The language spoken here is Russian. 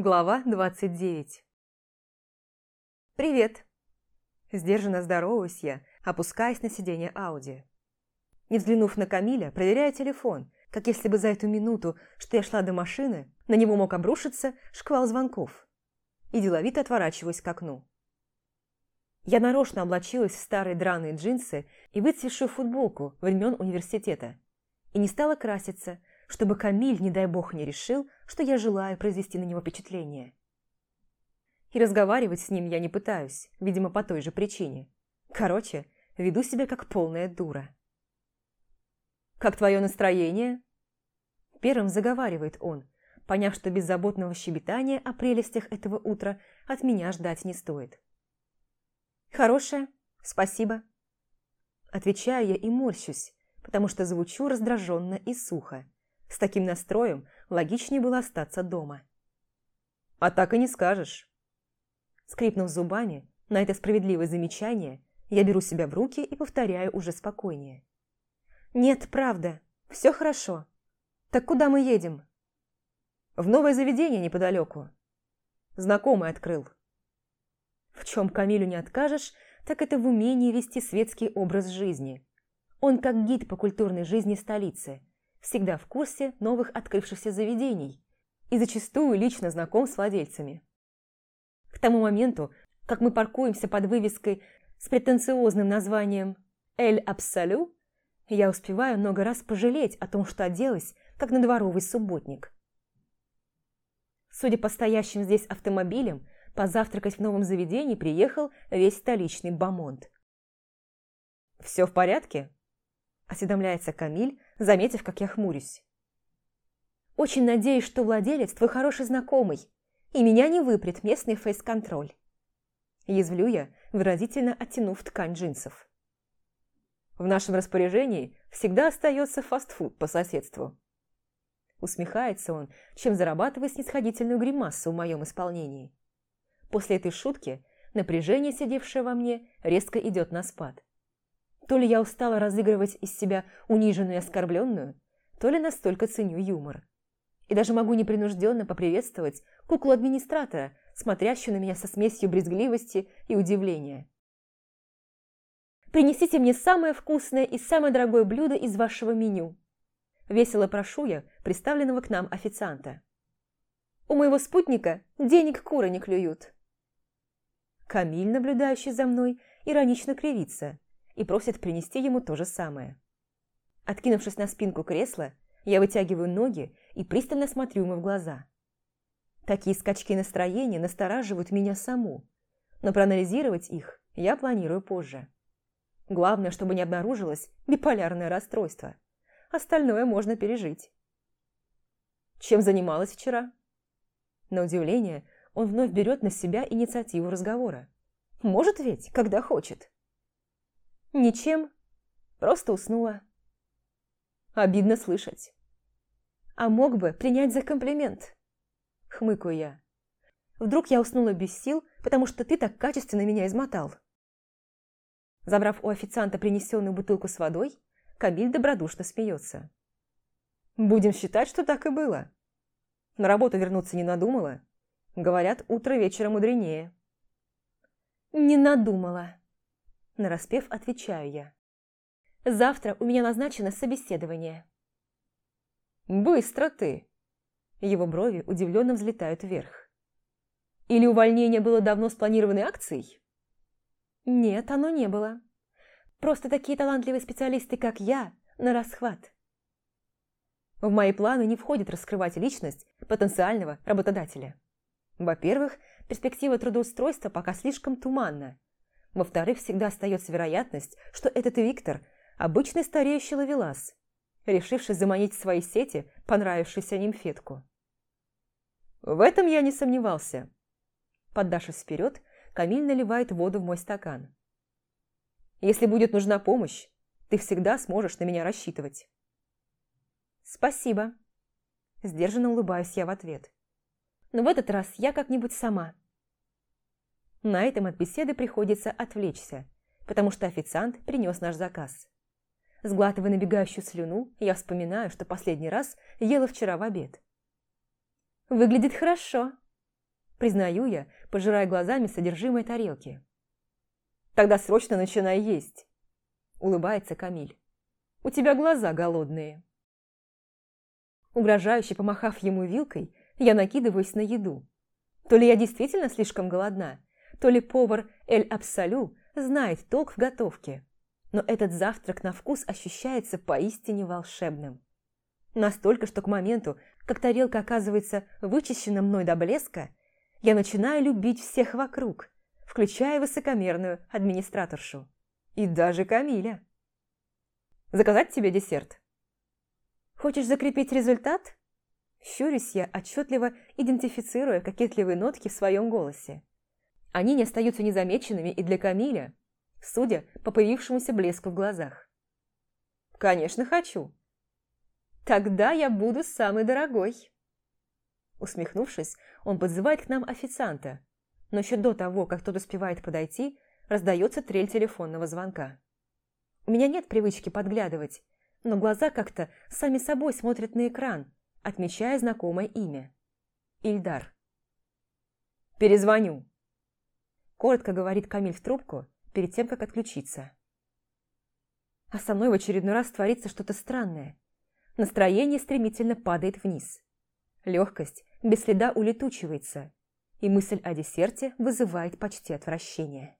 Глава 29 «Привет!» Сдержанно здороваюсь я, опускаясь на сиденье Ауди. Не взглянув на Камиля, проверяю телефон, как если бы за эту минуту, что я шла до машины, на него мог обрушиться шквал звонков. И деловито отворачиваюсь к окну. Я нарочно облачилась в старые драные джинсы и выцветшую футболку времен университета. И не стала краситься, чтобы Камиль, не дай бог, не решил, что я желаю произвести на него впечатление. И разговаривать с ним я не пытаюсь, видимо, по той же причине. Короче, веду себя как полная дура. «Как твое настроение?» Первым заговаривает он, поняв, что беззаботного щебетания о прелестях этого утра от меня ждать не стоит. «Хорошее, спасибо». Отвечаю я и морщусь, потому что звучу раздраженно и сухо. С таким настроем логичнее было остаться дома. «А так и не скажешь». Скрипнув зубами, на это справедливое замечание, я беру себя в руки и повторяю уже спокойнее. «Нет, правда, все хорошо. Так куда мы едем?» «В новое заведение неподалеку. Знакомый открыл». В чем Камилю не откажешь, так это в умении вести светский образ жизни. Он как гид по культурной жизни столицы, всегда в курсе новых открывшихся заведений и зачастую лично знаком с владельцами. К тому моменту, как мы паркуемся под вывеской с претенциозным названием «Эль Абсолю», я успеваю много раз пожалеть о том, что оделась, как на дворовый субботник. Судя по стоящим здесь автомобилям, позавтракать в новом заведении приехал весь столичный бомонд. «Все в порядке?» – осведомляется Камиль, заметив, как я хмурюсь. «Очень надеюсь, что владелец твой хороший знакомый, и меня не выпрет местный фейс-контроль». Язвлю я, выразительно оттянув ткань джинсов. «В нашем распоряжении всегда остается фастфуд по соседству». Усмехается он, чем зарабатывает снисходительную гримасу в моем исполнении. После этой шутки напряжение, сидевшее во мне, резко идет на спад. То ли я устала разыгрывать из себя униженную и оскорбленную, то ли настолько ценю юмор. И даже могу непринужденно поприветствовать куклу администратора, смотрящую на меня со смесью брезгливости и удивления. «Принесите мне самое вкусное и самое дорогое блюдо из вашего меню», весело прошу я представленного к нам официанта. «У моего спутника денег куры не клюют». Камиль, наблюдающий за мной, иронично кривится, и просит принести ему то же самое. Откинувшись на спинку кресла, я вытягиваю ноги и пристально смотрю ему в глаза. Такие скачки настроения настораживают меня саму, но проанализировать их я планирую позже. Главное, чтобы не обнаружилось биполярное расстройство. Остальное можно пережить. Чем занималась вчера? На удивление, он вновь берет на себя инициативу разговора. Может ведь, когда хочет. Ничем. Просто уснула. Обидно слышать. А мог бы принять за комплимент. Хмыкаю я. Вдруг я уснула без сил, потому что ты так качественно меня измотал. Забрав у официанта принесенную бутылку с водой, Камиль добродушно смеется. Будем считать, что так и было. На работу вернуться не надумала. Говорят, утро вечера мудренее. Не надумала. Нараспев отвечаю я. Завтра у меня назначено собеседование. Быстро ты. Его брови удивленно взлетают вверх. Или увольнение было давно спланированной акцией? Нет, оно не было. Просто такие талантливые специалисты, как я, на расхват. В мои планы не входит раскрывать личность потенциального работодателя. Во-первых, перспектива трудоустройства пока слишком туманна, во-вторых, всегда остается вероятность, что этот Виктор – обычный стареющий ловелас, решивший заманить в свои сети понравившуюся нимфетку. В этом я не сомневался. Поддавшись вперед, Камиль наливает воду в мой стакан. Если будет нужна помощь, ты всегда сможешь на меня рассчитывать. Спасибо. Сдержанно улыбаюсь я в ответ. Но в этот раз я как-нибудь сама. На этом от беседы приходится отвлечься, потому что официант принес наш заказ. Сглатывая набегающую слюну, я вспоминаю, что последний раз ела вчера в обед. «Выглядит хорошо», Признаю я, пожирая глазами содержимое тарелки. «Тогда срочно начинай есть!» Улыбается Камиль. «У тебя глаза голодные!» Угрожающе помахав ему вилкой, я накидываюсь на еду. То ли я действительно слишком голодна, то ли повар Эль Абсолю знает толк в готовке. Но этот завтрак на вкус ощущается поистине волшебным. Настолько, что к моменту, как тарелка оказывается вычищена мной до блеска, я начинаю любить всех вокруг, включая высокомерную администраторшу. И даже Камиля. Заказать тебе десерт? Хочешь закрепить результат? Щурюсь я, отчетливо идентифицируя кокетливые нотки в своем голосе. Они не остаются незамеченными и для Камиля, судя по появившемуся блеску в глазах. «Конечно, хочу!» «Тогда я буду самый дорогой!» Усмехнувшись, он подзывает к нам официанта, но еще до того, как тот успевает подойти, раздается трель телефонного звонка. У меня нет привычки подглядывать, но глаза как-то сами собой смотрят на экран, отмечая знакомое имя. Ильдар. «Перезвоню», – коротко говорит Камиль в трубку перед тем, как отключиться. А со мной в очередной раз творится что-то странное. Настроение стремительно падает вниз. Легкость без следа улетучивается, и мысль о десерте вызывает почти отвращение.